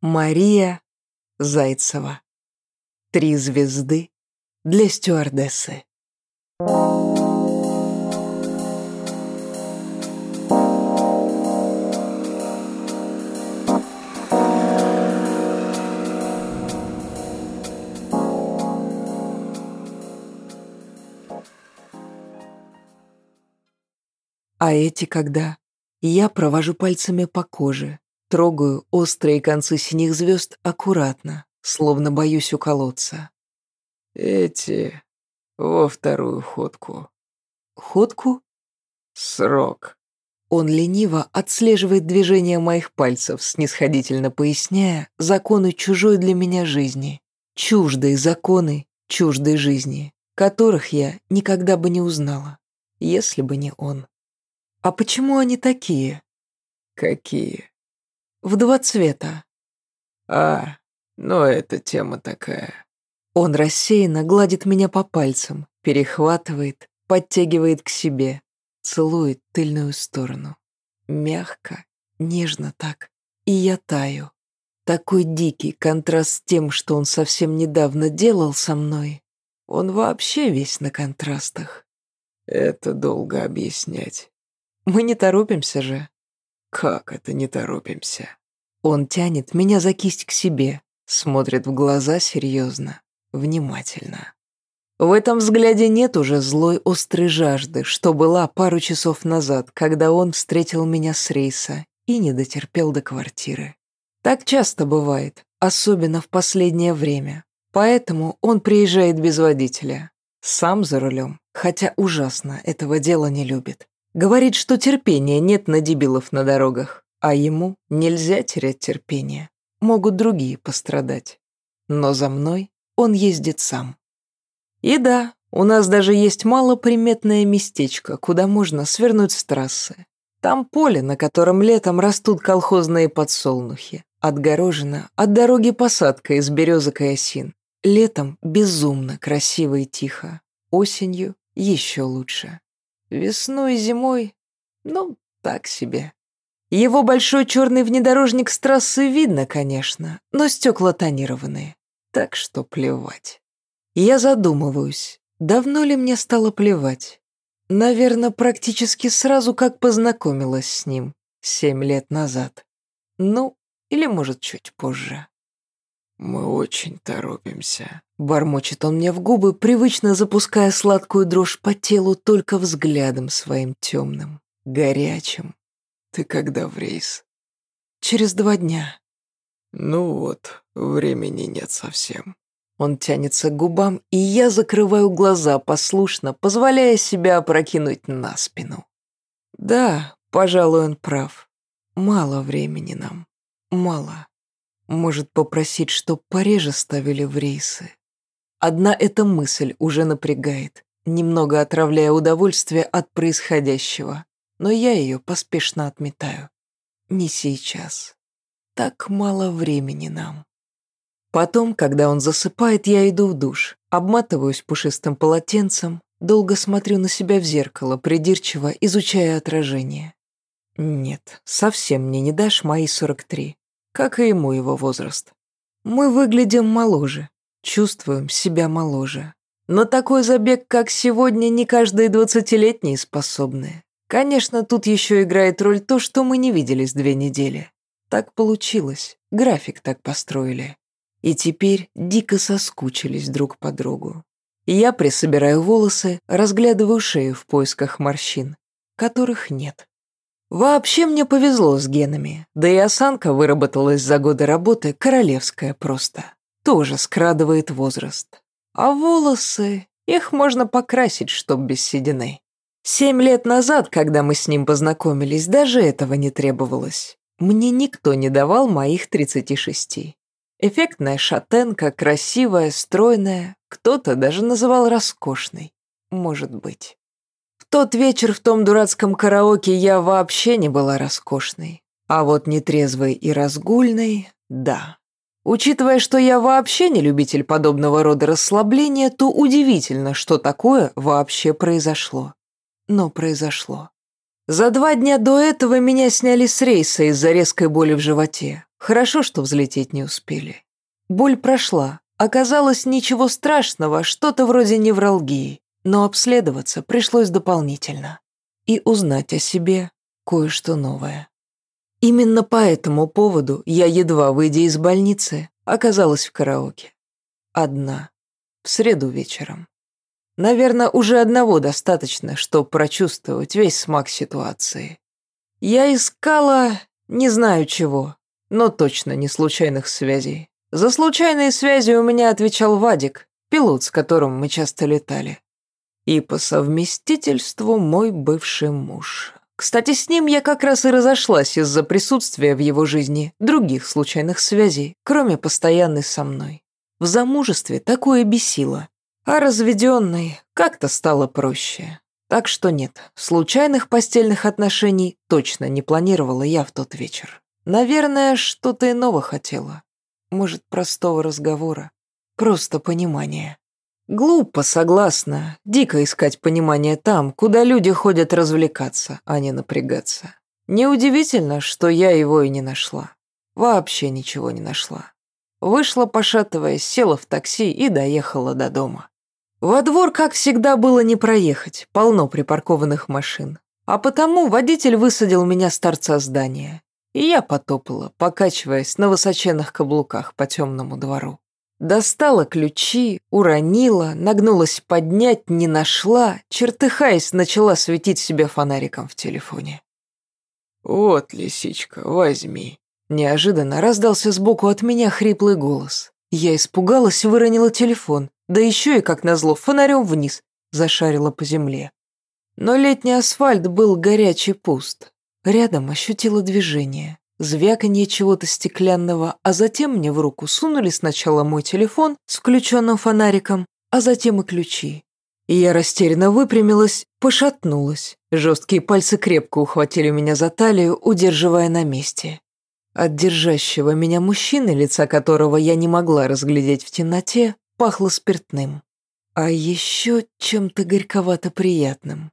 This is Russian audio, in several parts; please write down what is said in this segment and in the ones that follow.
Мария Зайцева. Три звезды для стюардессы. А эти когда? Я провожу пальцами по коже, трогаю острые концы синих звезд аккуратно, словно боюсь уколоться. Эти во вторую ходку. Ходку? Срок. Он лениво отслеживает движения моих пальцев, снисходительно поясняя законы чужой для меня жизни. Чуждые законы чуждой жизни, которых я никогда бы не узнала, если бы не он. А почему они такие? Какие? В два цвета. А, ну это тема такая. Он рассеянно гладит меня по пальцам, перехватывает, подтягивает к себе, целует тыльную сторону. Мягко, нежно так. И я таю. Такой дикий контраст с тем, что он совсем недавно делал со мной. Он вообще весь на контрастах. Это долго объяснять. Мы не торопимся же. Как это не торопимся? Он тянет меня за кисть к себе, смотрит в глаза серьезно, внимательно. В этом взгляде нет уже злой острой жажды, что была пару часов назад, когда он встретил меня с рейса и не дотерпел до квартиры. Так часто бывает, особенно в последнее время. Поэтому он приезжает без водителя. Сам за рулем, хотя ужасно этого дела не любит. Говорит, что терпения нет на дебилов на дорогах, а ему нельзя терять терпение. Могут другие пострадать. Но за мной он ездит сам. И да, у нас даже есть малоприметное местечко, куда можно свернуть с трассы. Там поле, на котором летом растут колхозные подсолнухи. Отгорожено от дороги посадка из березок и осин. Летом безумно красиво и тихо. Осенью еще лучше. Весной и зимой, ну, так себе. Его большой черный внедорожник с трассы видно, конечно, но стекла тонированные, так что плевать. Я задумываюсь, давно ли мне стало плевать? Наверное, практически сразу, как познакомилась с ним, семь лет назад. Ну, или, может, чуть позже. «Мы очень торопимся», — бормочет он мне в губы, привычно запуская сладкую дрожь по телу только взглядом своим темным, горячим. «Ты когда в рейс?» «Через два дня». «Ну вот, времени нет совсем». Он тянется к губам, и я закрываю глаза послушно, позволяя себя опрокинуть на спину. Да, пожалуй, он прав. Мало времени нам. Мало. Может попросить, чтоб пореже ставили в рейсы. Одна эта мысль уже напрягает, немного отравляя удовольствие от происходящего, но я ее поспешно отметаю. Не сейчас. Так мало времени нам. Потом, когда он засыпает, я иду в душ, обматываюсь пушистым полотенцем, долго смотрю на себя в зеркало, придирчиво изучая отражение. Нет, совсем мне не дашь мои сорок три как и ему его возраст. Мы выглядим моложе, чувствуем себя моложе. На такой забег, как сегодня, не каждые двадцатилетние способны. Конечно, тут еще играет роль то, что мы не виделись две недели. Так получилось, график так построили. И теперь дико соскучились друг по другу. Я присобираю волосы, разглядываю шею в поисках морщин, которых нет. Вообще мне повезло с генами, да и осанка выработалась за годы работы королевская просто. Тоже скрадывает возраст. А волосы, их можно покрасить, чтоб без седины. Семь лет назад, когда мы с ним познакомились, даже этого не требовалось. Мне никто не давал моих 36. Эффектная шатенка, красивая, стройная, кто-то даже называл роскошной. Может быть тот вечер в том дурацком караоке я вообще не была роскошной. А вот нетрезвой и разгульной – да. Учитывая, что я вообще не любитель подобного рода расслабления, то удивительно, что такое вообще произошло. Но произошло. За два дня до этого меня сняли с рейса из-за резкой боли в животе. Хорошо, что взлететь не успели. Боль прошла. Оказалось, ничего страшного, что-то вроде невралгии. Но обследоваться пришлось дополнительно. И узнать о себе кое-что новое. Именно по этому поводу я, едва выйдя из больницы, оказалась в караоке. Одна. В среду вечером. Наверное, уже одного достаточно, чтобы прочувствовать весь смак ситуации. Я искала не знаю чего, но точно не случайных связей. За случайные связи у меня отвечал Вадик, пилот, с которым мы часто летали. И по совместительству мой бывший муж. Кстати, с ним я как раз и разошлась из-за присутствия в его жизни других случайных связей, кроме постоянной со мной. В замужестве такое бесило, а разведенной как-то стало проще. Так что нет, случайных постельных отношений точно не планировала я в тот вечер. Наверное, что-то иного хотела. Может, простого разговора. Просто понимания. Глупо, согласна. Дико искать понимание там, куда люди ходят развлекаться, а не напрягаться. Неудивительно, что я его и не нашла. Вообще ничего не нашла. Вышла, пошатываясь, села в такси и доехала до дома. Во двор, как всегда, было не проехать, полно припаркованных машин. А потому водитель высадил меня с торца здания. И я потопала, покачиваясь на высоченных каблуках по темному двору. Достала ключи, уронила, нагнулась поднять, не нашла, чертыхаясь, начала светить себе фонариком в телефоне. «Вот, лисичка, возьми». Неожиданно раздался сбоку от меня хриплый голос. Я испугалась, выронила телефон. Да еще и, как назло, фонарем вниз зашарила по земле. Но летний асфальт был горячий пуст. Рядом ощутила движение, звяканье чего-то стеклянного, а затем мне в руку сунули сначала мой телефон с включенным фонариком, а затем и ключи. И я растерянно выпрямилась, пошатнулась. Жесткие пальцы крепко ухватили меня за талию, удерживая на месте. От держащего меня мужчины, лица которого я не могла разглядеть в темноте, пахло спиртным. А еще чем-то горьковато приятным.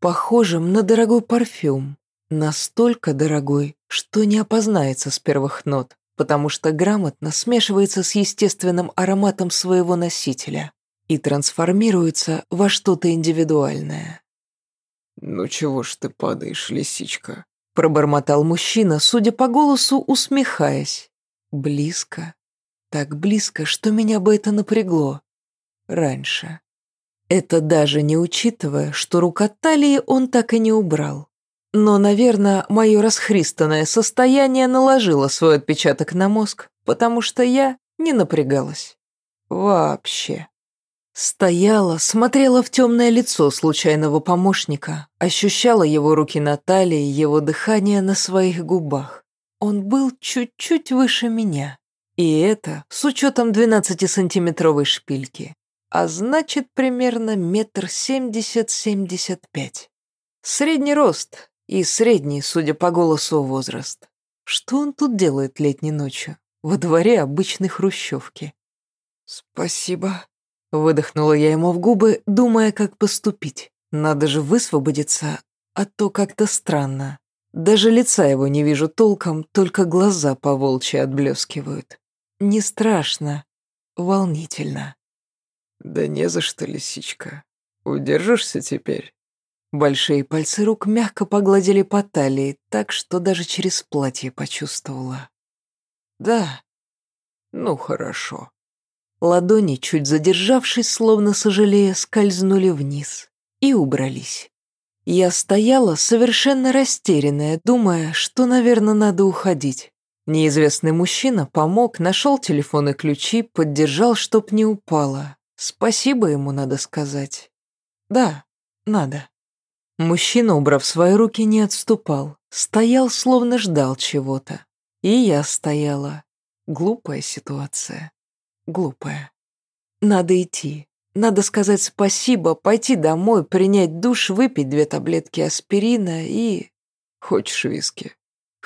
Похожим на дорогой парфюм. Настолько дорогой, что не опознается с первых нот, потому что грамотно смешивается с естественным ароматом своего носителя и трансформируется во что-то индивидуальное. «Ну чего ж ты падаешь, лисичка?» Пробормотал мужчина, судя по голосу, усмехаясь. Близко, так близко, что меня бы это напрягло. Раньше. Это даже не учитывая, что рука талии он так и не убрал. Но, наверное, мое расхристанное состояние наложило свой отпечаток на мозг, потому что я не напрягалась. Вообще. Стояла, смотрела в темное лицо случайного помощника, ощущала его руки на талии, его дыхание на своих губах. Он был чуть-чуть выше меня. И это с учетом 12-сантиметровой шпильки. А значит, примерно метр семьдесят-семьдесят пять. Средний рост и средний, судя по голосу, возраст. Что он тут делает летней ночью? Во дворе обычной хрущевки. «Спасибо», — выдохнула я ему в губы, думая, как поступить. Надо же высвободиться, а то как-то странно. Даже лица его не вижу толком, только глаза по волчьи отблескивают. Не страшно, волнительно. Да не за что, лисичка. Удержишься теперь? Большие пальцы рук мягко погладили по талии, так что даже через платье почувствовала. Да, ну хорошо. Ладони, чуть задержавшись, словно сожалея, скользнули вниз и убрались. Я стояла совершенно растерянная, думая, что, наверное, надо уходить. Неизвестный мужчина помог, нашел телефон и ключи, поддержал, чтоб не упала. Спасибо ему, надо сказать. Да, надо. Мужчина, убрав свои руки, не отступал. Стоял, словно ждал чего-то. И я стояла. Глупая ситуация. Глупая. Надо идти. Надо сказать спасибо, пойти домой, принять душ, выпить две таблетки аспирина и... Хочешь виски?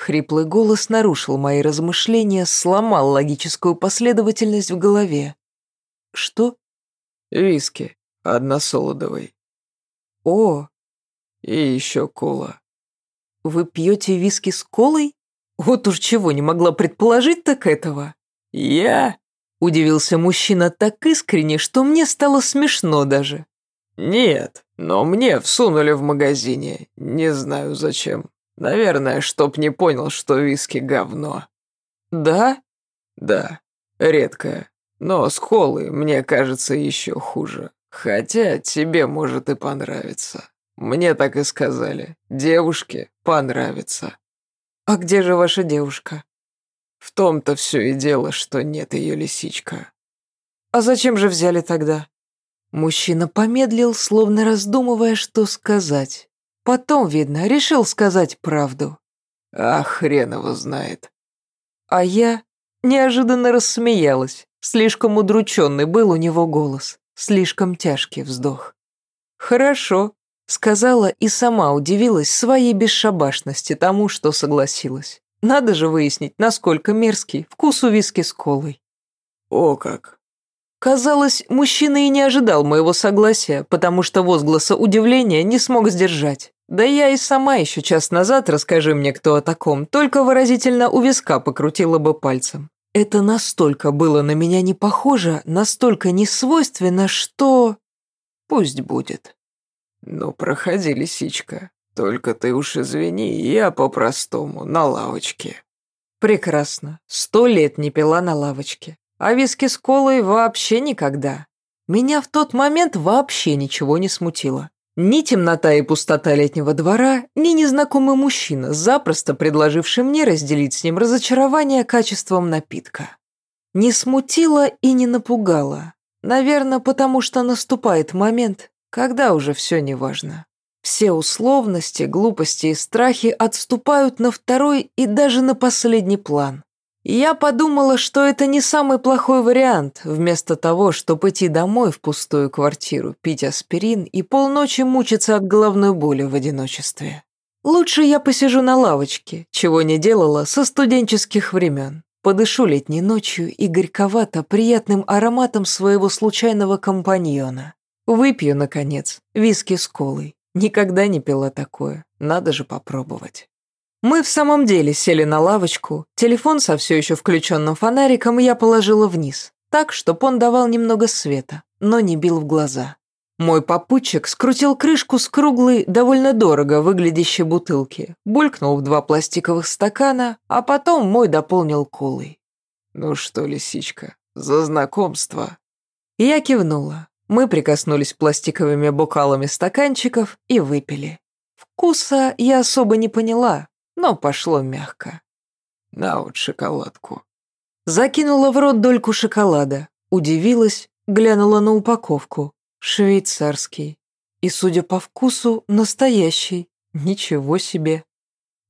Хриплый голос нарушил мои размышления, сломал логическую последовательность в голове. «Что?» «Виски. Односолодовый». «О!» «И еще кола». «Вы пьете виски с колой?» Вот уж чего не могла предположить, так этого. Я? Удивился мужчина так искренне, что мне стало смешно даже. Нет, но мне всунули в магазине. Не знаю зачем. Наверное, чтоб не понял, что виски говно. Да? Да, редкое. Но с холой, мне кажется, еще хуже. Хотя тебе может и понравиться. Мне так и сказали. Девушке понравится. А где же ваша девушка? В том-то все и дело, что нет ее лисичка. А зачем же взяли тогда? Мужчина помедлил, словно раздумывая, что сказать. Потом, видно, решил сказать правду. А хрен его знает. А я неожиданно рассмеялась. Слишком удрученный был у него голос, слишком тяжкий вздох. «Хорошо», — сказала и сама удивилась своей бесшабашности тому, что согласилась. Надо же выяснить, насколько мерзкий вкус у виски с колой. «О как!» Казалось, мужчина и не ожидал моего согласия, потому что возгласа удивления не смог сдержать. Да я и сама еще час назад, расскажи мне, кто о таком, только выразительно у виска покрутила бы пальцем. Это настолько было на меня не похоже, настолько несвойственно, что... Пусть будет. Ну, проходи, лисичка. Только ты уж извини, я по-простому, на лавочке. Прекрасно. Сто лет не пила на лавочке. А виски с колой вообще никогда. Меня в тот момент вообще ничего не смутило. Ни темнота и пустота летнего двора, ни незнакомый мужчина, запросто предложивший мне разделить с ним разочарование качеством напитка. Не смутило и не напугало. Наверное, потому что наступает момент, когда уже все неважно. Все условности, глупости и страхи отступают на второй и даже на последний план. Я подумала, что это не самый плохой вариант, вместо того, чтобы идти домой в пустую квартиру, пить аспирин и полночи мучиться от головной боли в одиночестве. Лучше я посижу на лавочке, чего не делала со студенческих времен. Подышу летней ночью и горьковато приятным ароматом своего случайного компаньона. Выпью, наконец, виски с колой. Никогда не пила такое, надо же попробовать. Мы в самом деле сели на лавочку, телефон со все еще включенным фонариком я положила вниз, так, чтобы он давал немного света, но не бил в глаза. Мой попутчик скрутил крышку с круглой, довольно дорого выглядящей бутылки, булькнул в два пластиковых стакана, а потом мой дополнил колой. «Ну что, лисичка, за знакомство?» Я кивнула. Мы прикоснулись пластиковыми бокалами стаканчиков и выпили. Вкуса я особо не поняла, но пошло мягко. «На вот шоколадку». Закинула в рот дольку шоколада, удивилась, глянула на упаковку. Швейцарский. И, судя по вкусу, настоящий. Ничего себе.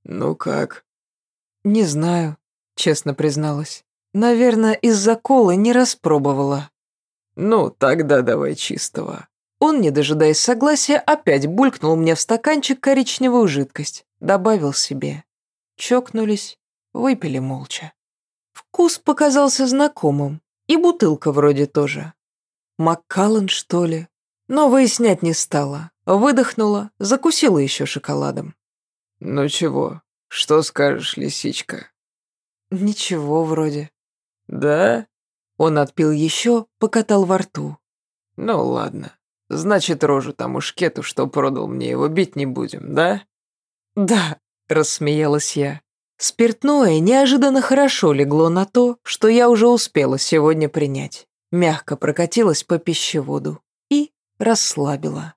«Ну как?» «Не знаю», — честно призналась. «Наверное, из-за колы не распробовала». «Ну, тогда давай чистого». Он, не дожидаясь согласия, опять булькнул мне в стаканчик коричневую жидкость. Добавил себе. Чокнулись, выпили молча. Вкус показался знакомым. И бутылка вроде тоже. Маккаллан, что ли? Но выяснять не стала. Выдохнула, закусила еще шоколадом. «Ну чего, что скажешь, лисичка?» «Ничего вроде». «Да?» Он отпил еще, покатал во рту. «Ну ладно. Значит, рожу тому шкету, что продал мне его, бить не будем, да?» «Да», — рассмеялась я. Спиртное неожиданно хорошо легло на то, что я уже успела сегодня принять. Мягко прокатилась по пищеводу и расслабила.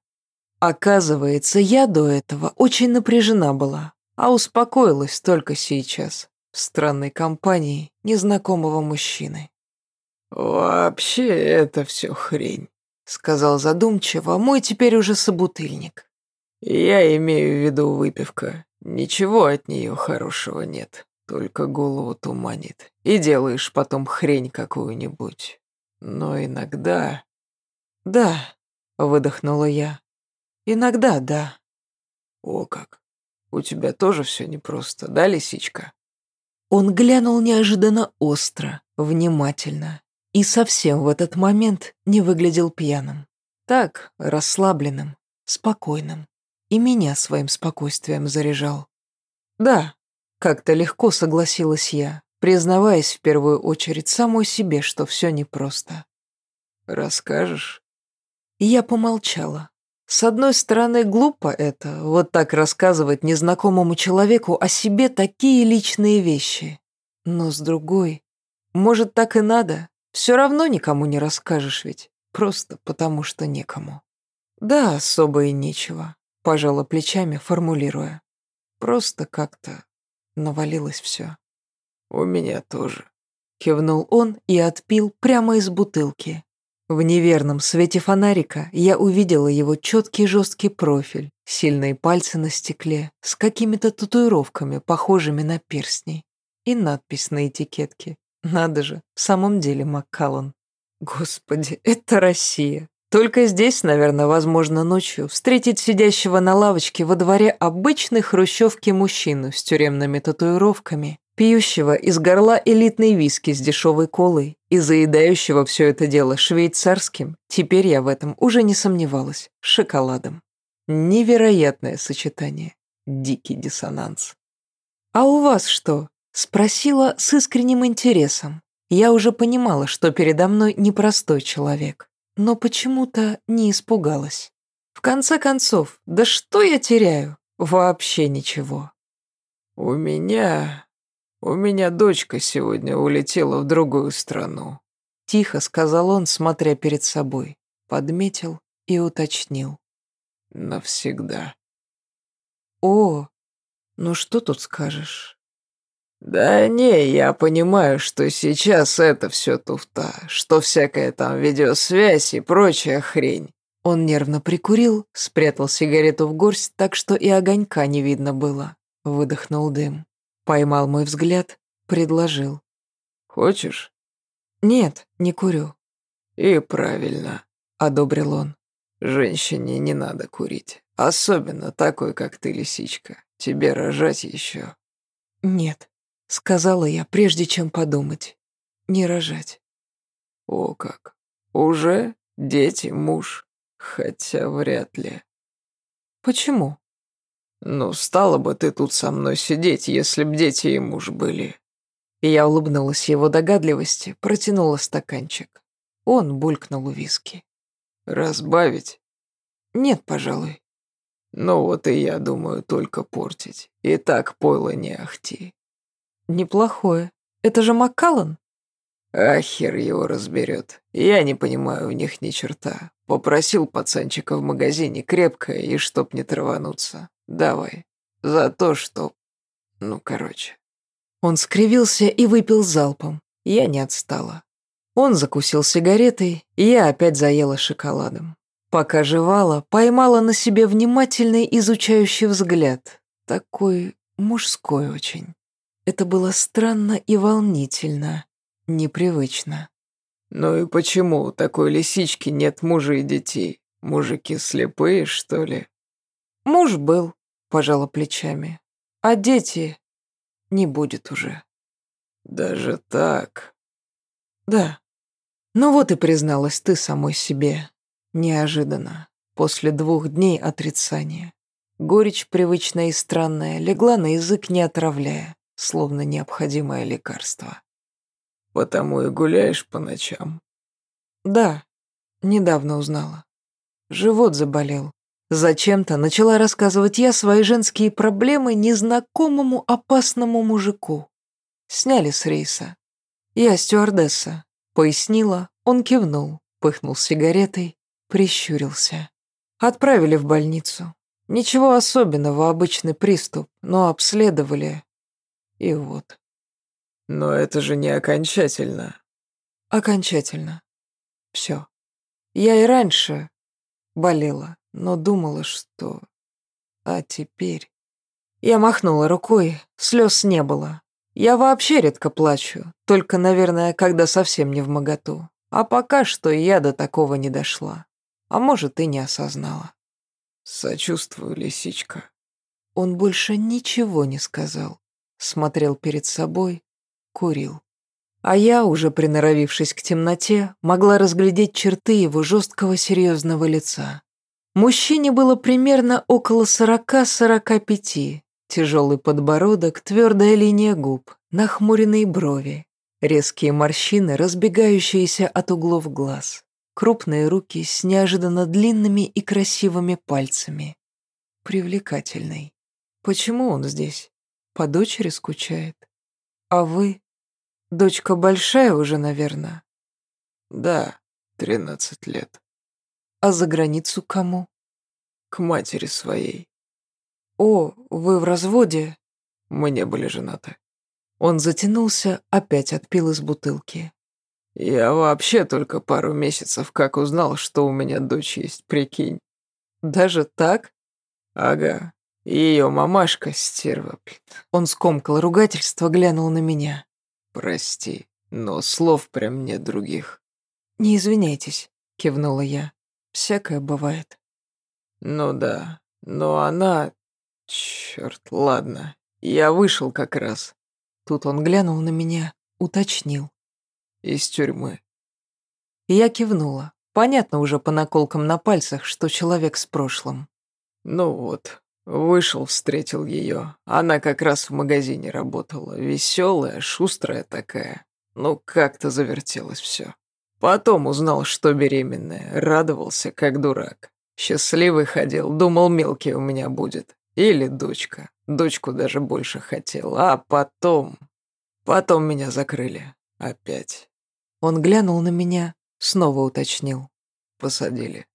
Оказывается, я до этого очень напряжена была, а успокоилась только сейчас, в странной компании незнакомого мужчины. «Вообще это все хрень», — сказал задумчиво мой теперь уже собутыльник. «Я имею в виду выпивка. Ничего от нее хорошего нет, только голову туманит. И делаешь потом хрень какую-нибудь. Но иногда...» «Да», — выдохнула я. «Иногда да». «О как! У тебя тоже все непросто, да, лисичка?» Он глянул неожиданно остро, внимательно, и совсем в этот момент не выглядел пьяным. Так, расслабленным, спокойным. И меня своим спокойствием заряжал. Да, Как-то легко согласилась я, признаваясь в первую очередь самой себе, что все непросто. «Расскажешь?» Я помолчала. С одной стороны, глупо это, вот так рассказывать незнакомому человеку о себе такие личные вещи. Но с другой, может, так и надо? Все равно никому не расскажешь ведь, просто потому что некому. Да, особо и нечего, пожала плечами, формулируя. Просто как-то навалилось все. У меня тоже. Кивнул он и отпил прямо из бутылки. В неверном свете фонарика я увидела его четкий жесткий профиль, сильные пальцы на стекле, с какими-то татуировками, похожими на перстни, и надпись на этикетке. Надо же, в самом деле Маккаллан. Господи, это Россия. Только здесь, наверное, возможно ночью встретить сидящего на лавочке во дворе обычной хрущевки мужчину с тюремными татуировками пьющего из горла элитный виски с дешевой колой и заедающего все это дело швейцарским, теперь я в этом уже не сомневалась, шоколадом. Невероятное сочетание. Дикий диссонанс. «А у вас что?» – спросила с искренним интересом. Я уже понимала, что передо мной непростой человек, но почему-то не испугалась. В конце концов, да что я теряю? Вообще ничего. «У меня «У меня дочка сегодня улетела в другую страну», — тихо сказал он, смотря перед собой. Подметил и уточнил. «Навсегда». «О, ну что тут скажешь?» «Да не, я понимаю, что сейчас это все туфта, что всякая там видеосвязь и прочая хрень». Он нервно прикурил, спрятал сигарету в горсть так, что и огонька не видно было. Выдохнул дым. Поймал мой взгляд, предложил. «Хочешь?» «Нет, не курю». «И правильно», — одобрил он. «Женщине не надо курить, особенно такой, как ты, лисичка. Тебе рожать еще». «Нет», — сказала я, прежде чем подумать. «Не рожать». «О как! Уже дети, муж? Хотя вряд ли». «Почему?» «Ну, стала бы ты тут со мной сидеть, если б дети и муж были». Я улыбнулась его догадливости, протянула стаканчик. Он булькнул у виски. «Разбавить?» «Нет, пожалуй». «Ну вот и я думаю только портить. И так пойло не ахти». «Неплохое. Это же Маккаллан?» «А хер его разберет. Я не понимаю в них ни черта. Попросил пацанчика в магазине крепкое и чтоб не травануться. Давай. За то, что... Ну, короче. Он скривился и выпил залпом. Я не отстала. Он закусил сигаретой, и я опять заела шоколадом. Пока жевала, поймала на себе внимательный изучающий взгляд. Такой мужской очень. Это было странно и волнительно, непривычно. «Ну и почему у такой лисички нет мужа и детей? Мужики слепые, что ли?» Муж был, пожала плечами. А дети не будет уже. Даже так? Да. Ну вот и призналась ты самой себе. Неожиданно. После двух дней отрицания. Горечь привычная и странная легла на язык, не отравляя, словно необходимое лекарство. «Потому и гуляешь по ночам?» «Да, недавно узнала. Живот заболел, Зачем-то начала рассказывать я свои женские проблемы незнакомому опасному мужику. Сняли с рейса. Я стюардесса. Пояснила, он кивнул, пыхнул сигаретой, прищурился. Отправили в больницу. Ничего особенного, обычный приступ, но обследовали. И вот. Но это же не окончательно. Окончательно. Все. Я и раньше болела но думала, что... А теперь... Я махнула рукой, слез не было. Я вообще редко плачу, только, наверное, когда совсем не в моготу. А пока что я до такого не дошла. А может, и не осознала. Сочувствую, лисичка. Он больше ничего не сказал. Смотрел перед собой, курил. А я, уже приноровившись к темноте, могла разглядеть черты его жесткого серьезного лица. Мужчине было примерно около сорока-сорока пяти, Тяжелый подбородок, твердая линия губ, нахмуренные брови, резкие морщины, разбегающиеся от углов глаз, крупные руки с неожиданно длинными и красивыми пальцами. Привлекательный. Почему он здесь? По дочери скучает. А вы? Дочка большая уже, наверное? Да, тринадцать лет. А за границу кому? К матери своей. О, вы в разводе? Мы не были женаты. Он затянулся, опять отпил из бутылки. Я вообще только пару месяцев как узнал, что у меня дочь есть, прикинь. Даже так? Ага. Ее мамашка стерва. Он скомкал ругательство, глянул на меня. Прости, но слов прям нет других. Не извиняйтесь, кивнула я. Всякое бывает. Ну да, но она... Черт, ладно. Я вышел как раз. Тут он глянул на меня, уточнил. Из тюрьмы. Я кивнула. Понятно уже по наколкам на пальцах, что человек с прошлым. Ну вот, вышел, встретил ее. Она как раз в магазине работала. Веселая, шустрая такая. Ну, как-то завертелось все. Потом узнал, что беременная. Радовался, как дурак. Счастливый ходил, думал, мелкий у меня будет. Или дочка. Дочку даже больше хотел. А потом... Потом меня закрыли. Опять. Он глянул на меня, снова уточнил. Посадили.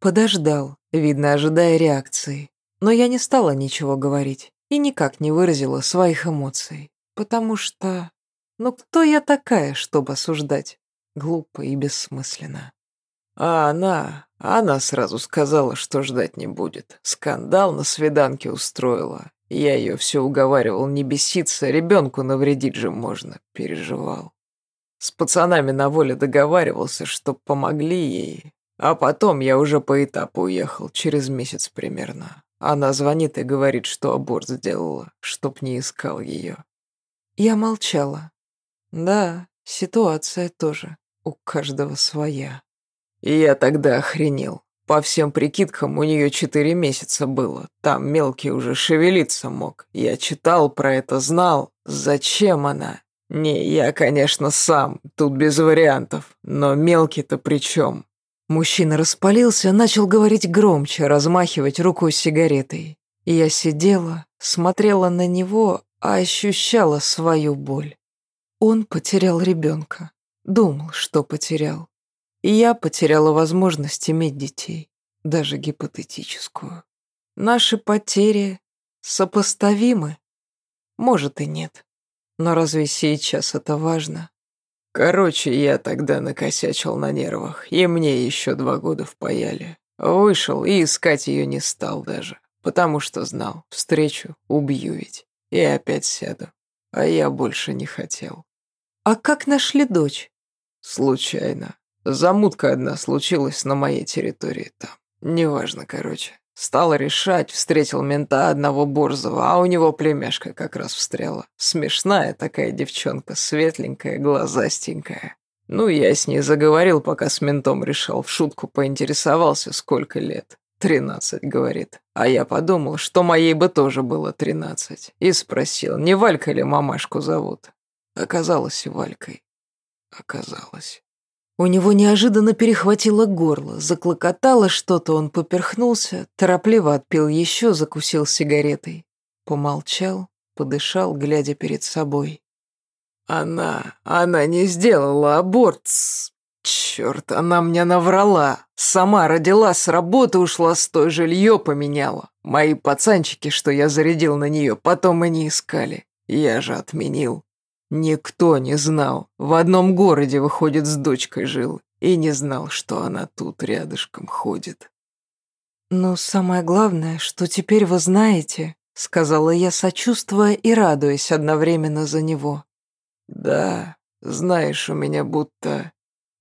Подождал, видно, ожидая реакции. Но я не стала ничего говорить и никак не выразила своих эмоций. Потому что... Ну кто я такая, чтобы осуждать? Глупо и бессмысленно. А она... Она сразу сказала, что ждать не будет. Скандал на свиданке устроила. Я ее все уговаривал не беситься, ребенку навредить же можно. Переживал. С пацанами на воле договаривался, чтоб помогли ей. А потом я уже по этапу уехал, через месяц примерно. Она звонит и говорит, что аборт сделала, чтоб не искал ее. Я молчала. Да, ситуация тоже у каждого своя. И я тогда охренел. По всем прикидкам, у нее четыре месяца было. Там мелкий уже шевелиться мог. Я читал про это, знал. Зачем она? Не, я, конечно, сам. Тут без вариантов. Но мелкий-то при чем? Мужчина распалился, начал говорить громче, размахивать рукой с сигаретой. Я сидела, смотрела на него, а ощущала свою боль. Он потерял ребенка. Думал, что потерял. И я потеряла возможность иметь детей, даже гипотетическую. Наши потери сопоставимы? Может и нет. Но разве сейчас это важно? Короче, я тогда накосячил на нервах, и мне еще два года впаяли. Вышел и искать ее не стал даже, потому что знал, встречу, убью ведь, и опять сяду. А я больше не хотел. А как нашли дочь? Случайно. Замутка одна случилась на моей территории там. Неважно, короче. Стал решать, встретил мента одного борзого, а у него племяшка как раз встряла. Смешная такая девчонка, светленькая, глазастенькая. Ну, я с ней заговорил, пока с ментом решал, в шутку поинтересовался, сколько лет. «Тринадцать», — говорит. А я подумал, что моей бы тоже было тринадцать. И спросил, не Валька ли мамашку зовут. Оказалось, Валькой. Оказалось. У него неожиданно перехватило горло, заклокотало что-то, он поперхнулся, торопливо отпил еще, закусил сигаретой. Помолчал, подышал, глядя перед собой. «Она, она не сделала аборт. Черт, она мне наврала. Сама родила, с работы ушла, с той жилье поменяла. Мои пацанчики, что я зарядил на нее, потом и не искали. Я же отменил. Никто не знал. В одном городе, выходит, с дочкой жил. И не знал, что она тут рядышком ходит. «Но самое главное, что теперь вы знаете», — сказала я, сочувствуя и радуясь одновременно за него. «Да, знаешь, у меня будто...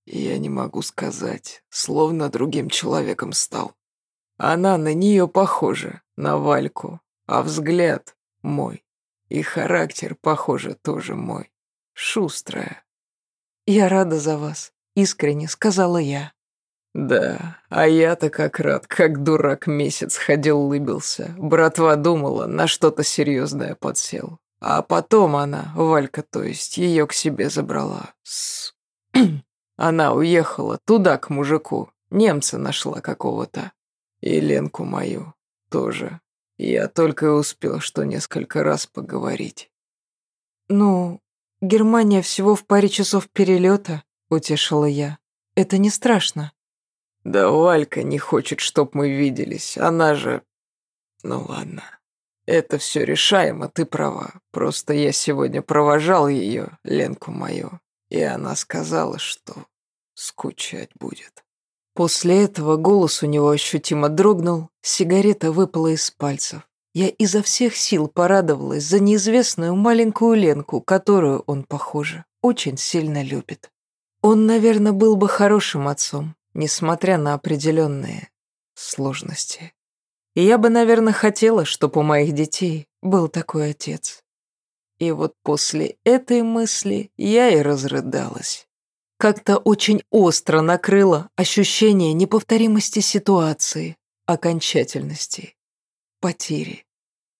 Я не могу сказать, словно другим человеком стал. Она на нее похожа, на Вальку, а взгляд мой. И характер, похоже, тоже мой. Шустрая. «Я рада за вас», — искренне сказала я. Да, а я-то как рад, как дурак месяц ходил улыбился. Братва думала, на что-то серьезное подсел. А потом она, Валька, то есть, ее к себе забрала. С... Она уехала туда, к мужику. Немца нашла какого-то. И Ленку мою тоже. Я только успел, что несколько раз поговорить. «Ну, Германия всего в паре часов перелета», — утешила я. «Это не страшно». «Да Валька не хочет, чтоб мы виделись. Она же...» «Ну ладно. Это все решаемо, ты права. Просто я сегодня провожал ее, Ленку мою, и она сказала, что скучать будет». После этого голос у него ощутимо дрогнул, сигарета выпала из пальцев. Я изо всех сил порадовалась за неизвестную маленькую Ленку, которую он, похоже, очень сильно любит. Он, наверное, был бы хорошим отцом, несмотря на определенные сложности. И я бы, наверное, хотела, чтобы у моих детей был такой отец. И вот после этой мысли я и разрыдалась. Как-то очень остро накрыло ощущение неповторимости ситуации, окончательности потери.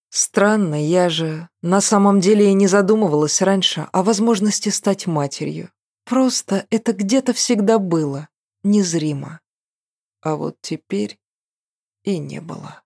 Странно, я же на самом деле и не задумывалась раньше о возможности стать матерью. Просто это где-то всегда было, незримо. А вот теперь и не было.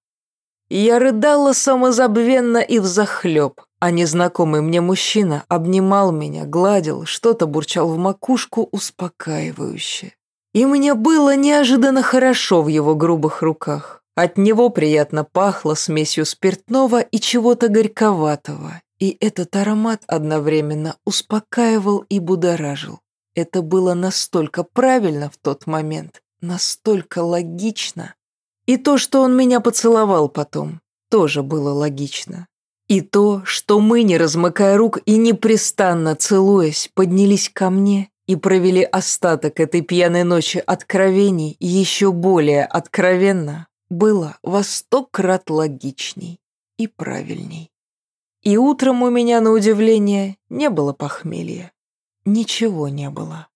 Я рыдала самозабвенно и взахлеб, а незнакомый мне мужчина обнимал меня, гладил, что-то бурчал в макушку успокаивающе. И мне было неожиданно хорошо в его грубых руках. От него приятно пахло смесью спиртного и чего-то горьковатого, и этот аромат одновременно успокаивал и будоражил. Это было настолько правильно в тот момент, настолько логично. И то, что он меня поцеловал потом, тоже было логично. И то, что мы, не размыкая рук и непрестанно целуясь, поднялись ко мне и провели остаток этой пьяной ночи откровений еще более откровенно, было во сто крат логичней и правильней. И утром у меня, на удивление, не было похмелья. Ничего не было.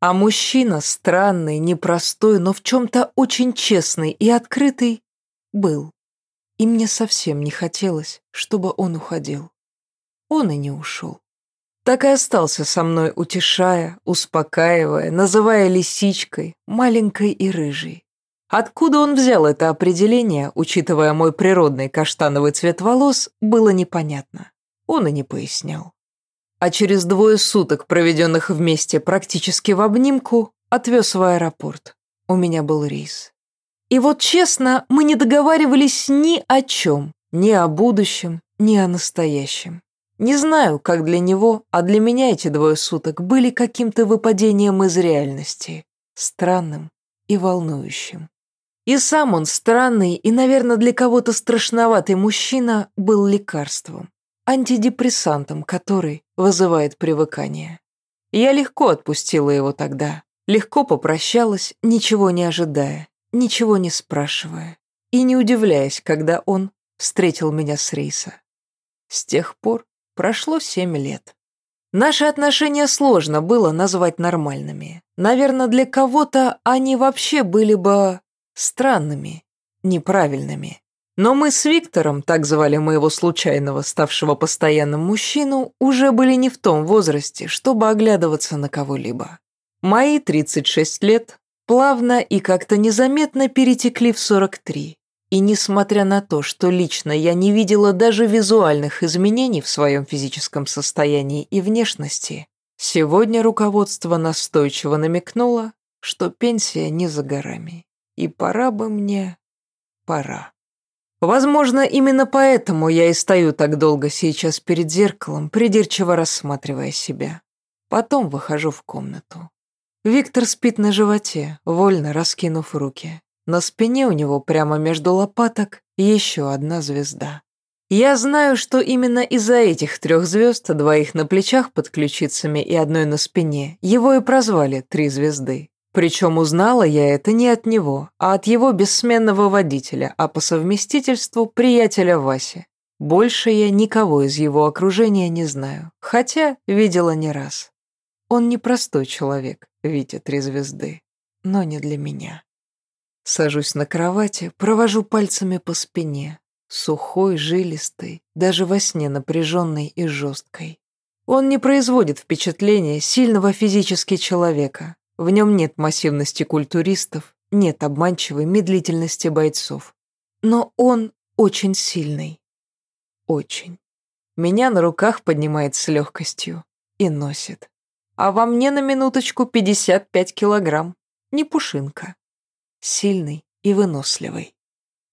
А мужчина странный, непростой, но в чем-то очень честный и открытый был. И мне совсем не хотелось, чтобы он уходил. Он и не ушел. Так и остался со мной, утешая, успокаивая, называя лисичкой, маленькой и рыжей. Откуда он взял это определение, учитывая мой природный каштановый цвет волос, было непонятно. Он и не пояснял. А через двое суток, проведенных вместе практически в обнимку, отвез в аэропорт. У меня был рейс. И вот честно, мы не договаривались ни о чем, ни о будущем, ни о настоящем. Не знаю, как для него, а для меня эти двое суток были каким-то выпадением из реальности, странным и волнующим. И сам он странный и, наверное, для кого-то страшноватый мужчина был лекарством, антидепрессантом, который вызывает привыкание. Я легко отпустила его тогда, легко попрощалась, ничего не ожидая, ничего не спрашивая и не удивляясь, когда он встретил меня с рейса. С тех пор прошло семь лет. Наши отношения сложно было назвать нормальными. Наверное, для кого-то они вообще были бы странными, неправильными. Но мы с Виктором, так звали моего случайного, ставшего постоянным мужчину, уже были не в том возрасте, чтобы оглядываться на кого-либо. Мои 36 лет плавно и как-то незаметно перетекли в 43. И несмотря на то, что лично я не видела даже визуальных изменений в своем физическом состоянии и внешности, сегодня руководство настойчиво намекнуло, что пенсия не за горами. И пора бы мне... Пора. Возможно, именно поэтому я и стою так долго сейчас перед зеркалом, придирчиво рассматривая себя. Потом выхожу в комнату. Виктор спит на животе, вольно раскинув руки. На спине у него прямо между лопаток еще одна звезда. Я знаю, что именно из-за этих трех звезд, двоих на плечах под ключицами и одной на спине, его и прозвали «Три звезды». Причем узнала я это не от него, а от его бессменного водителя, а по совместительству приятеля Васи. Больше я никого из его окружения не знаю, хотя видела не раз. Он непростой человек, Витя Три Звезды, но не для меня. Сажусь на кровати, провожу пальцами по спине. Сухой, жилистой, даже во сне напряженной и жесткой. Он не производит впечатления сильного физически человека. В нем нет массивности культуристов, нет обманчивой медлительности бойцов. Но он очень сильный. Очень. Меня на руках поднимает с легкостью и носит. А во мне на минуточку 55 килограмм. Не пушинка. Сильный и выносливый.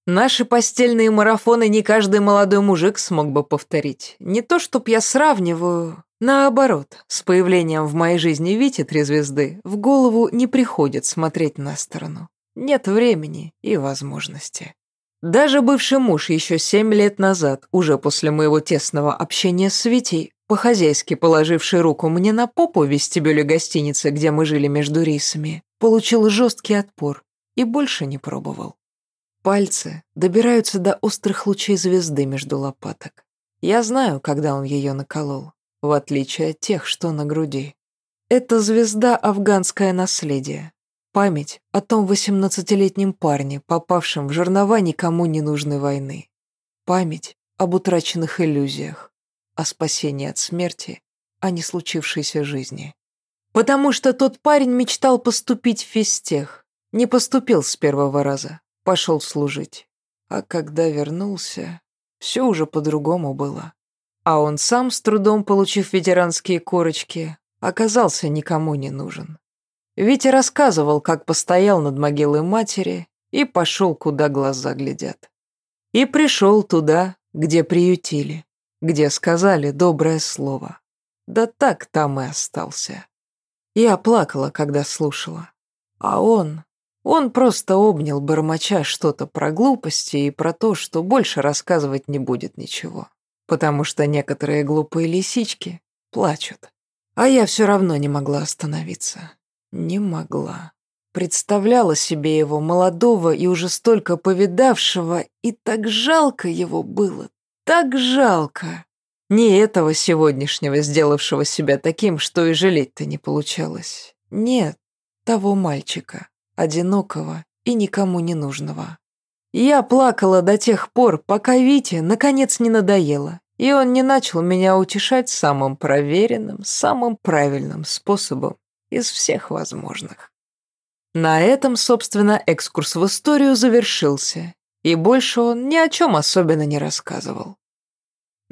Наши постельные марафоны не каждый молодой мужик смог бы повторить. Не то, чтоб я сравниваю, наоборот, с появлением в моей жизни Вити три звезды в голову не приходит смотреть на сторону. Нет времени и возможности. Даже бывший муж еще семь лет назад, уже после моего тесного общения с Витей, по-хозяйски положивший руку мне на попу в вестибюле гостиницы, где мы жили между рейсами, получил жесткий отпор и больше не пробовал. Пальцы добираются до острых лучей звезды между лопаток. Я знаю, когда он ее наколол, в отличие от тех, что на груди. Это звезда «Афганское наследие». Память о том восемнадцатилетнем парне, попавшем в жернова никому не нужной войны. Память об утраченных иллюзиях, о спасении от смерти, о не случившейся жизни. Потому что тот парень мечтал поступить в физтех, не поступил с первого раза, пошел служить. А когда вернулся, все уже по-другому было. А он сам, с трудом получив ветеранские корочки, оказался никому не нужен. Витя рассказывал, как постоял над могилой матери и пошел, куда глаза глядят. И пришел туда, где приютили, где сказали доброе слово. Да так там и остался. Я плакала, когда слушала. А он... Он просто обнял бормоча что-то про глупости и про то, что больше рассказывать не будет ничего. Потому что некоторые глупые лисички плачут. А я все равно не могла остановиться. Не могла. Представляла себе его молодого и уже столько повидавшего, и так жалко его было, так жалко. Не этого сегодняшнего, сделавшего себя таким, что и жалеть-то не получалось. Нет, того мальчика одинокого и никому не нужного. Я плакала до тех пор, пока Вите наконец не надоело, и он не начал меня утешать самым проверенным, самым правильным способом из всех возможных. На этом, собственно, экскурс в историю завершился, и больше он ни о чем особенно не рассказывал.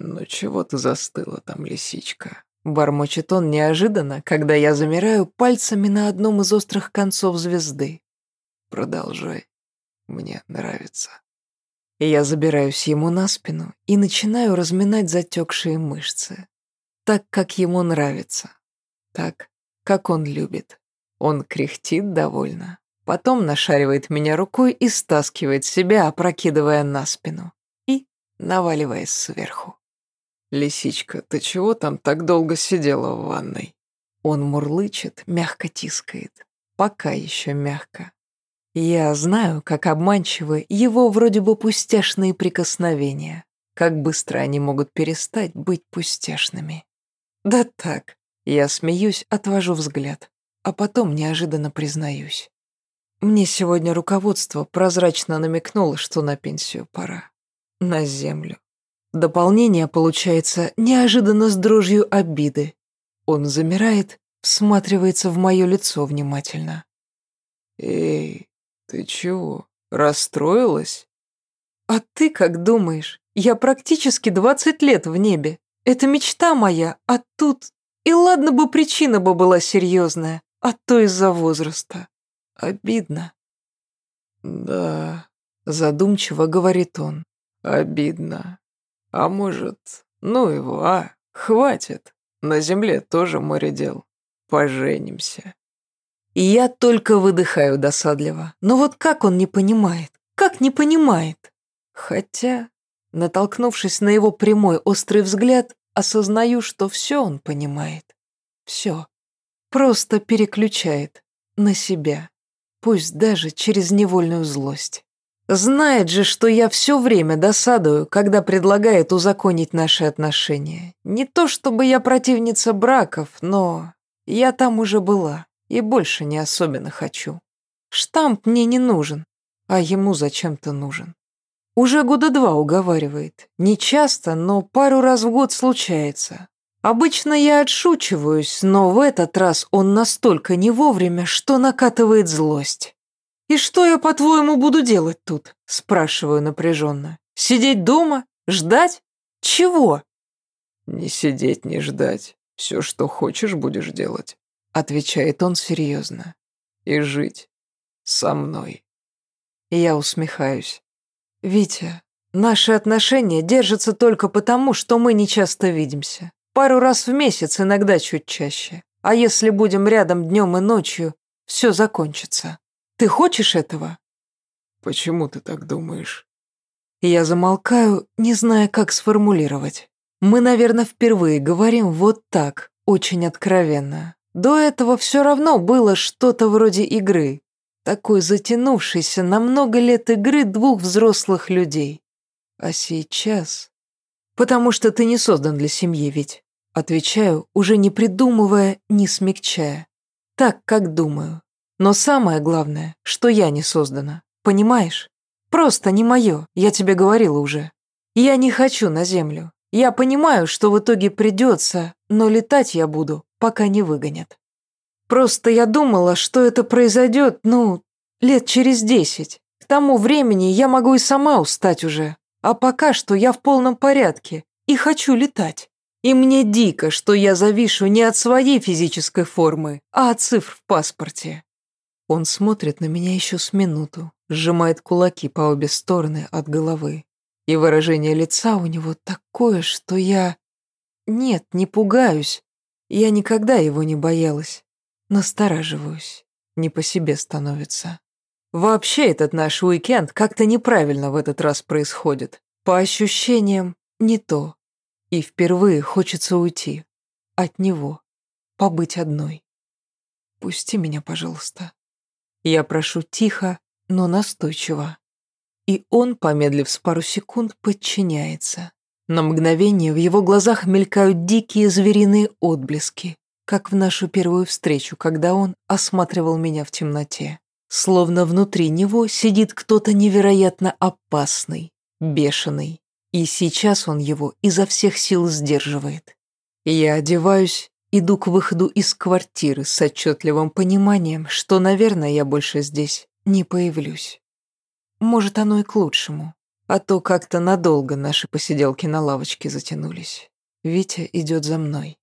«Ну чего ты застыла там, лисичка?» Бормочет он неожиданно, когда я замираю пальцами на одном из острых концов звезды. Продолжай. Мне нравится. Я забираюсь ему на спину и начинаю разминать затекшие мышцы. Так, как ему нравится. Так, как он любит. Он кряхтит довольно. Потом нашаривает меня рукой и стаскивает себя, опрокидывая на спину. И наваливаясь сверху. «Лисичка, ты чего там так долго сидела в ванной?» Он мурлычет, мягко тискает. Пока еще мягко. Я знаю, как обманчивы его вроде бы пустяшные прикосновения. Как быстро они могут перестать быть пустяшными. Да так. Я смеюсь, отвожу взгляд. А потом неожиданно признаюсь. Мне сегодня руководство прозрачно намекнуло, что на пенсию пора. На землю. Дополнение получается неожиданно с дрожью обиды. Он замирает, всматривается в мое лицо внимательно. «Эй, ты чего, расстроилась?» «А ты как думаешь? Я практически двадцать лет в небе. Это мечта моя, а тут... И ладно бы причина бы была серьезная, а то из-за возраста. Обидно». «Да», — задумчиво говорит он. «Обидно. А может, ну его, а? Хватит. На земле тоже море дел. Поженимся. И я только выдыхаю досадливо. Но вот как он не понимает? Как не понимает? Хотя, натолкнувшись на его прямой острый взгляд, осознаю, что все он понимает. Все. Просто переключает на себя. Пусть даже через невольную злость. Знает же, что я все время досадую, когда предлагает узаконить наши отношения. Не то чтобы я противница браков, но я там уже была и больше не особенно хочу. Штамп мне не нужен. а ему зачем-то нужен. Уже года два уговаривает. Не часто, но пару раз в год случается. Обычно я отшучиваюсь, но в этот раз он настолько не вовремя, что накатывает злость. «И что я, по-твоему, буду делать тут?» – спрашиваю напряженно. «Сидеть дома? Ждать? Чего?» «Не сидеть, не ждать. Все, что хочешь, будешь делать», – отвечает он серьезно. «И жить со мной». Я усмехаюсь. «Витя, наши отношения держатся только потому, что мы не часто видимся. Пару раз в месяц, иногда чуть чаще. А если будем рядом днем и ночью, все закончится. Ты хочешь этого?» «Почему ты так думаешь?» Я замолкаю, не зная, как сформулировать. Мы, наверное, впервые говорим вот так, очень откровенно. До этого все равно было что-то вроде игры, такой затянувшейся на много лет игры двух взрослых людей. А сейчас... Потому что ты не создан для семьи ведь. Отвечаю, уже не придумывая, не смягчая. Так, как думаю. Но самое главное, что я не создана. Понимаешь? Просто не мое, я тебе говорила уже. Я не хочу на землю. Я понимаю, что в итоге придется, но летать я буду, пока не выгонят. Просто я думала, что это произойдет, ну, лет через десять. К тому времени я могу и сама устать уже. А пока что я в полном порядке и хочу летать. И мне дико, что я завишу не от своей физической формы, а от цифр в паспорте. Он смотрит на меня еще с минуту, сжимает кулаки по обе стороны от головы. И выражение лица у него такое, что я... Нет, не пугаюсь. Я никогда его не боялась. Настораживаюсь. Не по себе становится. Вообще этот наш уикенд как-то неправильно в этот раз происходит. По ощущениям, не то. И впервые хочется уйти. От него. Побыть одной. Пусти меня, пожалуйста. Я прошу тихо, но настойчиво. И он, помедлив с пару секунд, подчиняется. На мгновение в его глазах мелькают дикие звериные отблески как в нашу первую встречу, когда он осматривал меня в темноте. Словно внутри него сидит кто-то невероятно опасный, бешеный. И сейчас он его изо всех сил сдерживает. Я одеваюсь, иду к выходу из квартиры с отчетливым пониманием, что, наверное, я больше здесь не появлюсь. Может, оно и к лучшему, а то как-то надолго наши посиделки на лавочке затянулись. Витя идет за мной.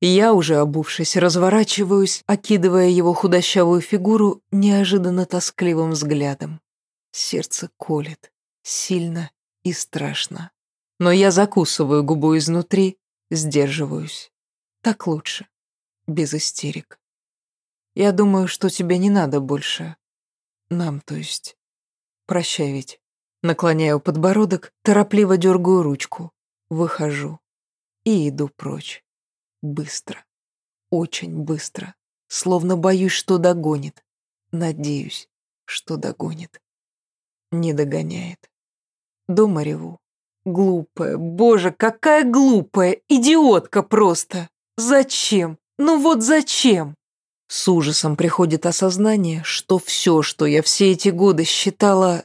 Я, уже обувшись, разворачиваюсь, окидывая его худощавую фигуру неожиданно тоскливым взглядом. Сердце колет, сильно и страшно. Но я закусываю губу изнутри, сдерживаюсь. Так лучше, без истерик. Я думаю, что тебе не надо больше. Нам, то есть. Прощай ведь. Наклоняю подбородок, торопливо дергаю ручку. Выхожу и иду прочь. Быстро. Очень быстро. Словно боюсь, что догонит. Надеюсь, что догонит. Не догоняет. Дома реву. Глупая, боже, какая глупая, идиотка просто. Зачем? Ну вот зачем? С ужасом приходит осознание, что все, что я все эти годы считала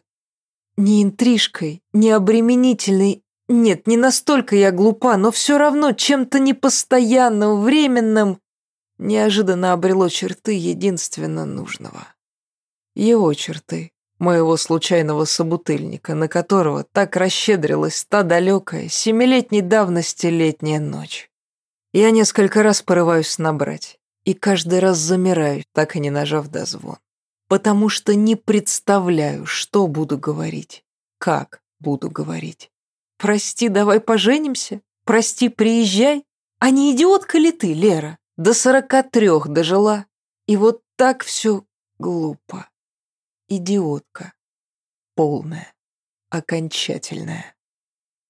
не интрижкой, не обременительной нет, не настолько я глупа, но все равно чем-то непостоянным, временным неожиданно обрело черты единственно нужного. Его черты, моего случайного собутыльника, на которого так расщедрилась та далекая, семилетней давности летняя ночь. Я несколько раз порываюсь набрать, и каждый раз замираю, так и не нажав дозвон. Потому что не представляю, что буду говорить, как буду говорить. «Прости, давай поженимся? Прости, приезжай? А не идиотка ли ты, Лера? До сорока трех дожила. И вот так все глупо. Идиотка. Полная. Окончательная.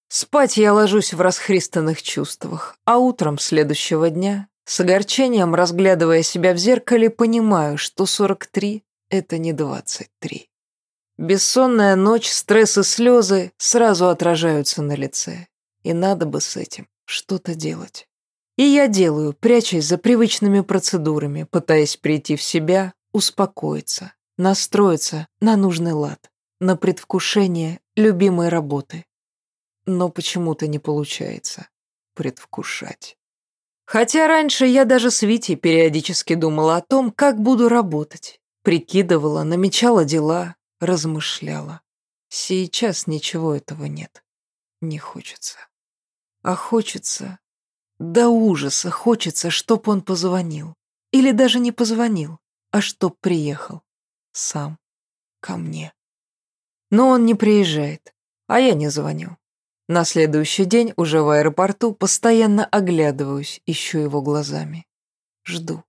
Спать я ложусь в расхристанных чувствах, а утром следующего дня, с огорчением разглядывая себя в зеркале, понимаю, что сорок три — это не двадцать три. Бессонная ночь, стресс и слезы сразу отражаются на лице. И надо бы с этим что-то делать. И я делаю, прячась за привычными процедурами, пытаясь прийти в себя, успокоиться, настроиться на нужный лад. на предвкушение любимой работы. Но почему-то не получается предвкушать. Хотя раньше я даже с Витей периодически думала о том, как буду работать. Прикидывала, намечала дела, размышляла. Сейчас ничего этого нет. Не хочется. А хочется... До ужаса хочется, чтоб он позвонил. Или даже не позвонил, а чтоб приехал. Сам. Ко мне. Но он не приезжает, а я не звоню. На следующий день уже в аэропорту постоянно оглядываюсь, ищу его глазами. Жду.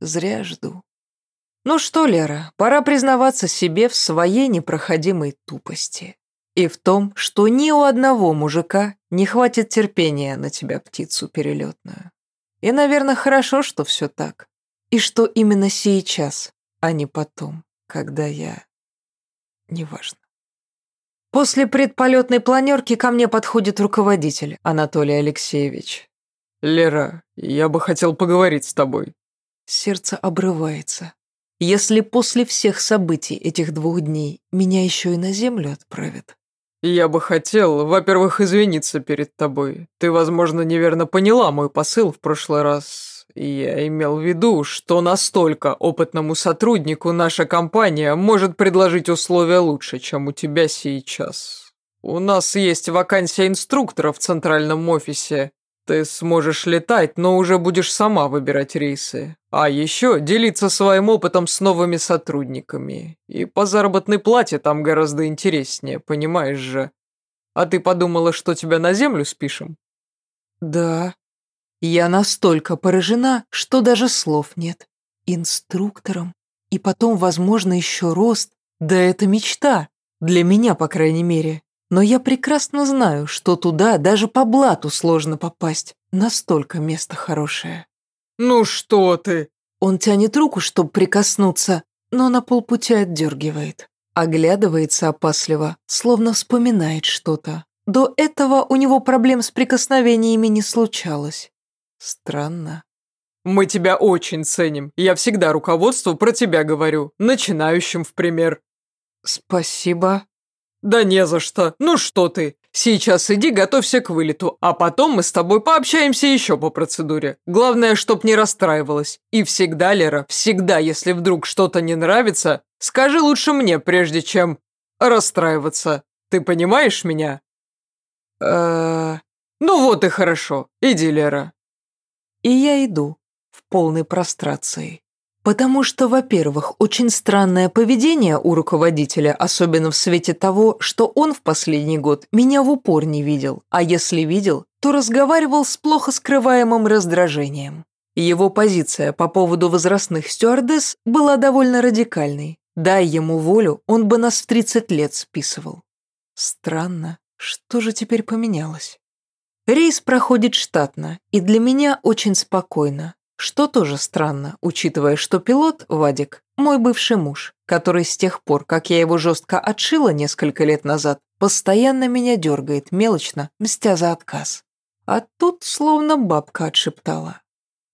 Зря жду. Ну что, Лера, пора признаваться себе в своей непроходимой тупости. И в том, что ни у одного мужика не хватит терпения на тебя птицу перелетную. И, наверное, хорошо, что все так. И что именно сейчас, а не потом, когда я... Неважно. После предполетной планерки ко мне подходит руководитель, Анатолий Алексеевич. «Лера, я бы хотел поговорить с тобой». Сердце обрывается. Если после всех событий этих двух дней меня еще и на землю отправят. Я бы хотел, во-первых, извиниться перед тобой. Ты, возможно, неверно поняла мой посыл в прошлый раз. Я имел в виду, что настолько опытному сотруднику наша компания может предложить условия лучше, чем у тебя сейчас. У нас есть вакансия инструктора в центральном офисе. Ты сможешь летать, но уже будешь сама выбирать рейсы. А еще делиться своим опытом с новыми сотрудниками. И по заработной плате там гораздо интереснее, понимаешь же. А ты подумала, что тебя на землю спишем? Да, я настолько поражена, что даже слов нет. Инструктором. И потом, возможно, еще рост. Да это мечта. Для меня, по крайней мере. Но я прекрасно знаю, что туда даже по блату сложно попасть. Настолько место хорошее. «Ну что ты?» Он тянет руку, чтобы прикоснуться, но на полпути отдергивает. Оглядывается опасливо, словно вспоминает что-то. До этого у него проблем с прикосновениями не случалось. Странно. Мы тебя очень ценим. Я всегда руководству про тебя говорю, начинающим в пример. Спасибо. Да не за что. Ну что ты? Сейчас иди, готовься к вылету, а потом мы с тобой пообщаемся еще по процедуре. Главное, чтоб не расстраивалась. И всегда, Лера, всегда, если вдруг что-то не нравится, скажи лучше мне, прежде чем расстраиваться. Ты понимаешь меня? Э, Ну вот и хорошо. Иди, Лера. И я иду в полной прострации. Потому что, во-первых, очень странное поведение у руководителя, особенно в свете того, что он в последний год меня в упор не видел, а если видел, то разговаривал с плохо скрываемым раздражением. Его позиция по поводу возрастных стюардесс была довольно радикальной. Дай ему волю, он бы нас в 30 лет списывал. Странно, что же теперь поменялось? Рейс проходит штатно, и для меня очень спокойно, что тоже странно, учитывая, что пилот, Вадик, мой бывший муж, который с тех пор, как я его жестко отшила несколько лет назад, постоянно меня дергает мелочно, мстя за отказ. А тут словно бабка отшептала.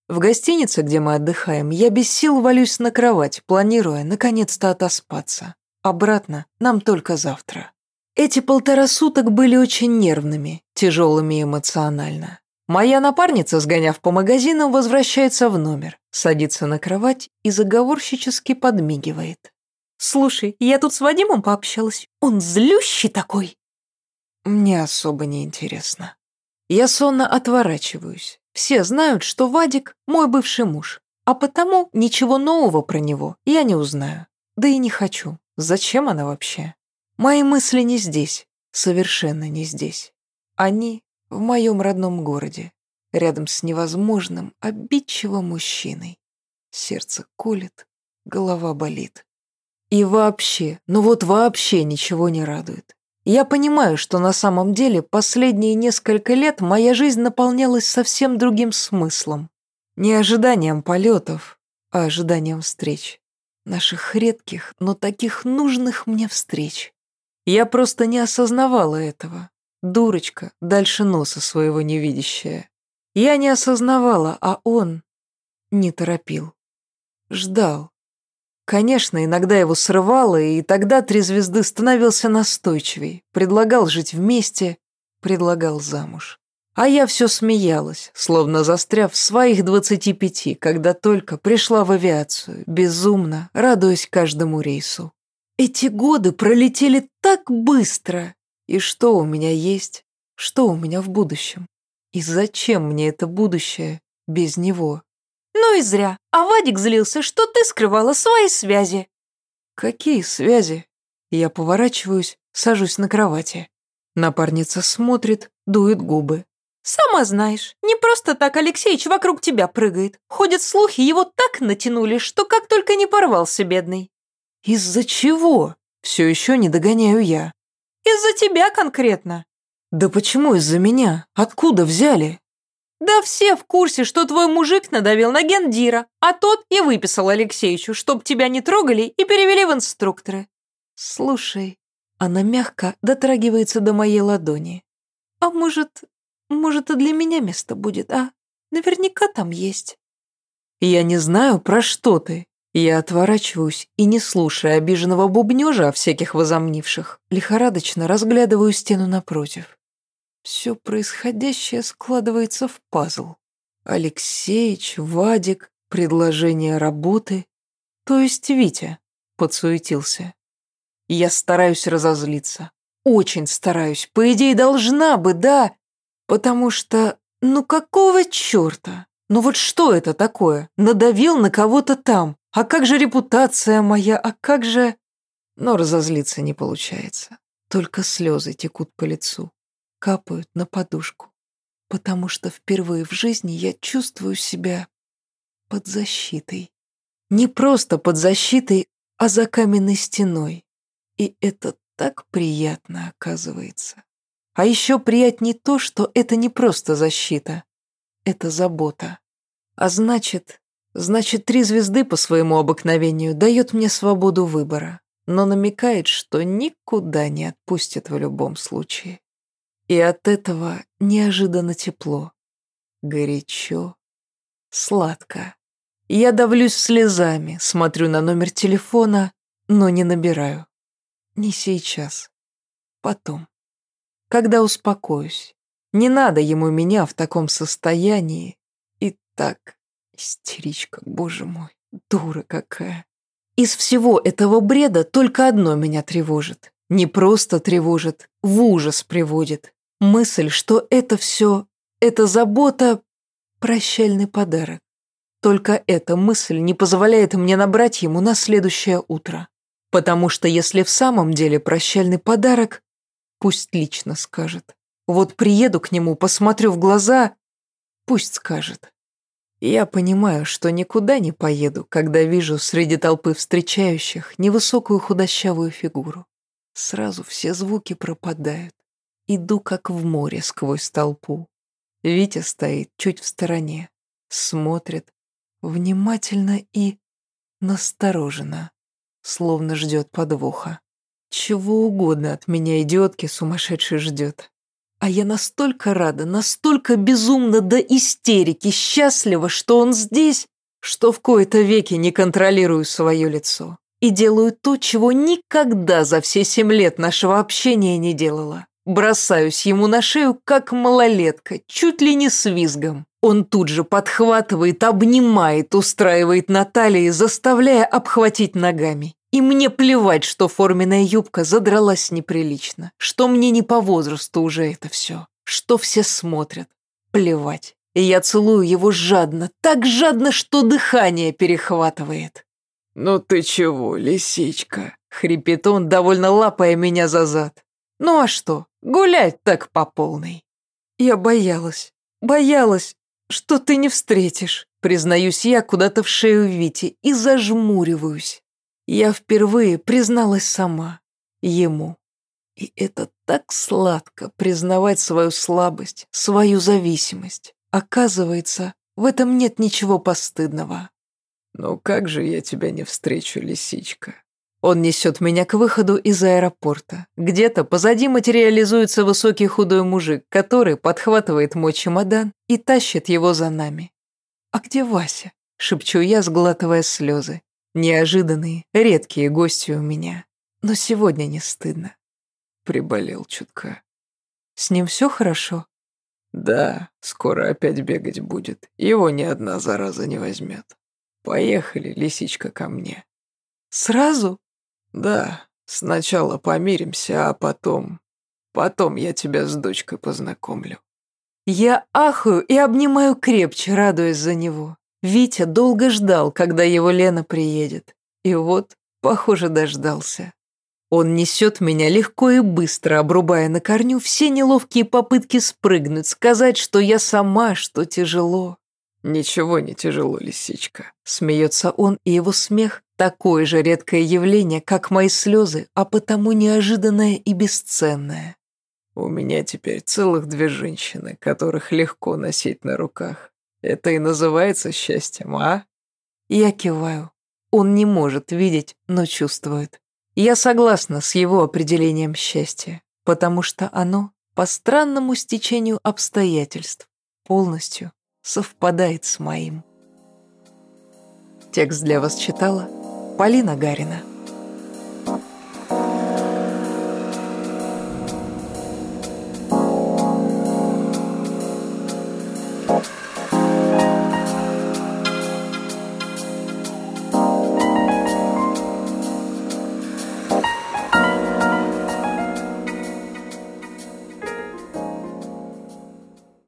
В гостинице, где мы отдыхаем, я без сил валюсь на кровать, планируя наконец-то отоспаться. Обратно нам только завтра. Эти полтора суток были очень нервными, тяжелыми эмоционально. Моя напарница, сгоняв по магазинам, возвращается в номер, садится на кровать и заговорщически подмигивает. «Слушай, я тут с Вадимом пообщалась. Он злющий такой!» Мне особо не интересно. Я сонно отворачиваюсь. Все знают, что Вадик – мой бывший муж, а потому ничего нового про него я не узнаю. Да и не хочу. Зачем она вообще? Мои мысли не здесь, совершенно не здесь. Они в моем родном городе, рядом с невозможным, обидчивым мужчиной. Сердце колет, голова болит. И вообще, ну вот вообще ничего не радует. Я понимаю, что на самом деле последние несколько лет моя жизнь наполнялась совсем другим смыслом. Не ожиданием полетов, а ожиданием встреч. Наших редких, но таких нужных мне встреч. Я просто не осознавала этого. Дурочка, дальше носа своего невидящая. Я не осознавала, а он не торопил. Ждал. Конечно, иногда его срывало, и тогда три звезды становился настойчивей, предлагал жить вместе, предлагал замуж. А я все смеялась, словно застряв в своих двадцати пяти, когда только пришла в авиацию, безумно, радуясь каждому рейсу. Эти годы пролетели так быстро. И что у меня есть? Что у меня в будущем? И зачем мне это будущее без него? Ну и зря. А Вадик злился, что ты скрывала свои связи. Какие связи? Я поворачиваюсь, сажусь на кровати. Напарница смотрит, дует губы. Сама знаешь, не просто так Алексеич вокруг тебя прыгает. Ходят слухи, его так натянули, что как только не порвался, бедный. Из-за чего? Все еще не догоняю я. Из-за тебя конкретно. Да почему из-за меня? Откуда взяли? Да все в курсе, что твой мужик надавил на гендира, а тот и выписал Алексеичу, чтоб тебя не трогали и перевели в инструкторы. Слушай, она мягко дотрагивается до моей ладони. А может, может и для меня место будет, а? Наверняка там есть. Я не знаю, про что ты. Я отворачиваюсь и, не слушая обиженного бубнежа о всяких возомнивших, лихорадочно разглядываю стену напротив. Все происходящее складывается в пазл. Алексеич, Вадик, предложение работы. То есть Витя подсуетился. Я стараюсь разозлиться. Очень стараюсь. По идее, должна бы, да. Потому что, ну какого черта? Ну вот что это такое? Надавил на кого-то там. А как же репутация моя? А как же... Но разозлиться не получается. Только слезы текут по лицу капают на подушку, потому что впервые в жизни я чувствую себя под защитой. Не просто под защитой, а за каменной стеной. И это так приятно оказывается. А еще приятнее то, что это не просто защита, это забота. А значит, значит, три звезды по своему обыкновению дает мне свободу выбора, но намекает, что никуда не отпустит в любом случае. И от этого неожиданно тепло, горячо, сладко. Я давлюсь слезами, смотрю на номер телефона, но не набираю. Не сейчас. Потом. Когда успокоюсь. Не надо ему меня в таком состоянии. И так, истеричка, боже мой, дура какая. Из всего этого бреда только одно меня тревожит. Не просто тревожит, в ужас приводит. Мысль, что это все, это забота – прощальный подарок. Только эта мысль не позволяет мне набрать ему на следующее утро. Потому что если в самом деле прощальный подарок, пусть лично скажет. Вот приеду к нему, посмотрю в глаза, пусть скажет. Я понимаю, что никуда не поеду, когда вижу среди толпы встречающих невысокую худощавую фигуру. Сразу все звуки пропадают. Иду как в море сквозь толпу. Витя стоит чуть в стороне, смотрит внимательно и настороженно, словно ждет подвоха. Чего угодно от меня идиотки сумасшедший ждет. А я настолько рада, настолько безумно до истерики счастлива, что он здесь, что в кои-то веки не контролирую свое лицо. И делаю то, чего никогда за все семь лет нашего общения не делала. Бросаюсь ему на шею, как малолетка, чуть ли не с визгом. Он тут же подхватывает, обнимает, устраивает на талии, заставляя обхватить ногами. И мне плевать, что форменная юбка задралась неприлично, что мне не по возрасту уже это все, что все смотрят. Плевать. И я целую его жадно, так жадно, что дыхание перехватывает. «Ну ты чего, лисичка?» — хрипит он, довольно лапая меня за зад. «Ну а что? Гулять так по полной. Я боялась, боялась, что ты не встретишь. Признаюсь я куда-то в шею Вити и зажмуриваюсь. Я впервые призналась сама. Ему. И это так сладко признавать свою слабость, свою зависимость. Оказывается, в этом нет ничего постыдного. «Ну как же я тебя не встречу, лисичка?» Он несет меня к выходу из аэропорта. Где-то позади материализуется высокий худой мужик, который подхватывает мой чемодан и тащит его за нами. «А где Вася?» – шепчу я, сглатывая слезы. Неожиданные, редкие гости у меня. Но сегодня не стыдно. Приболел чутка. С ним все хорошо? Да, скоро опять бегать будет. Его ни одна зараза не возьмет. Поехали, лисичка, ко мне. Сразу? Да, сначала помиримся, а потом... Потом я тебя с дочкой познакомлю. Я ахаю и обнимаю крепче, радуясь за него. Витя долго ждал, когда его Лена приедет. И вот, похоже, дождался. Он несет меня легко и быстро, обрубая на корню все неловкие попытки спрыгнуть, сказать, что я сама, что тяжело. «Ничего не тяжело, лисичка», — смеется он, и его смех — такое же редкое явление, как мои слезы, а потому неожиданное и бесценное. «У меня теперь целых две женщины, которых легко носить на руках. Это и называется счастьем, а?» Я киваю. Он не может видеть, но чувствует. Я согласна с его определением счастья, потому что оно, по странному стечению обстоятельств, полностью совпадает с моим. Текст для вас читала Полина Гарина.